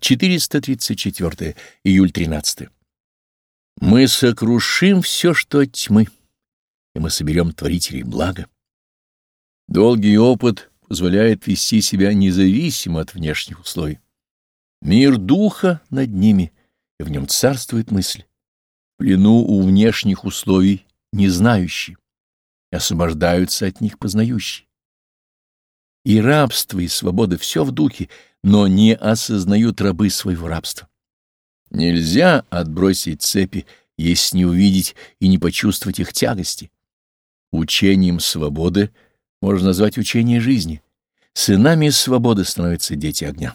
434 июль 13 Мы сокрушим все, что тьмы, и мы соберем творителей блага. Долгий опыт позволяет вести себя независимо от внешних условий. Мир духа над ними, и в нем царствует мысль. Плену у внешних условий не знающие, освобождаются от них познающие. И рабство, и свобода — все в духе, но не осознают рабы своего рабства. Нельзя отбросить цепи, если не увидеть и не почувствовать их тягости. Учением свободы можно назвать учение жизни. Сынами свободы становятся дети огня.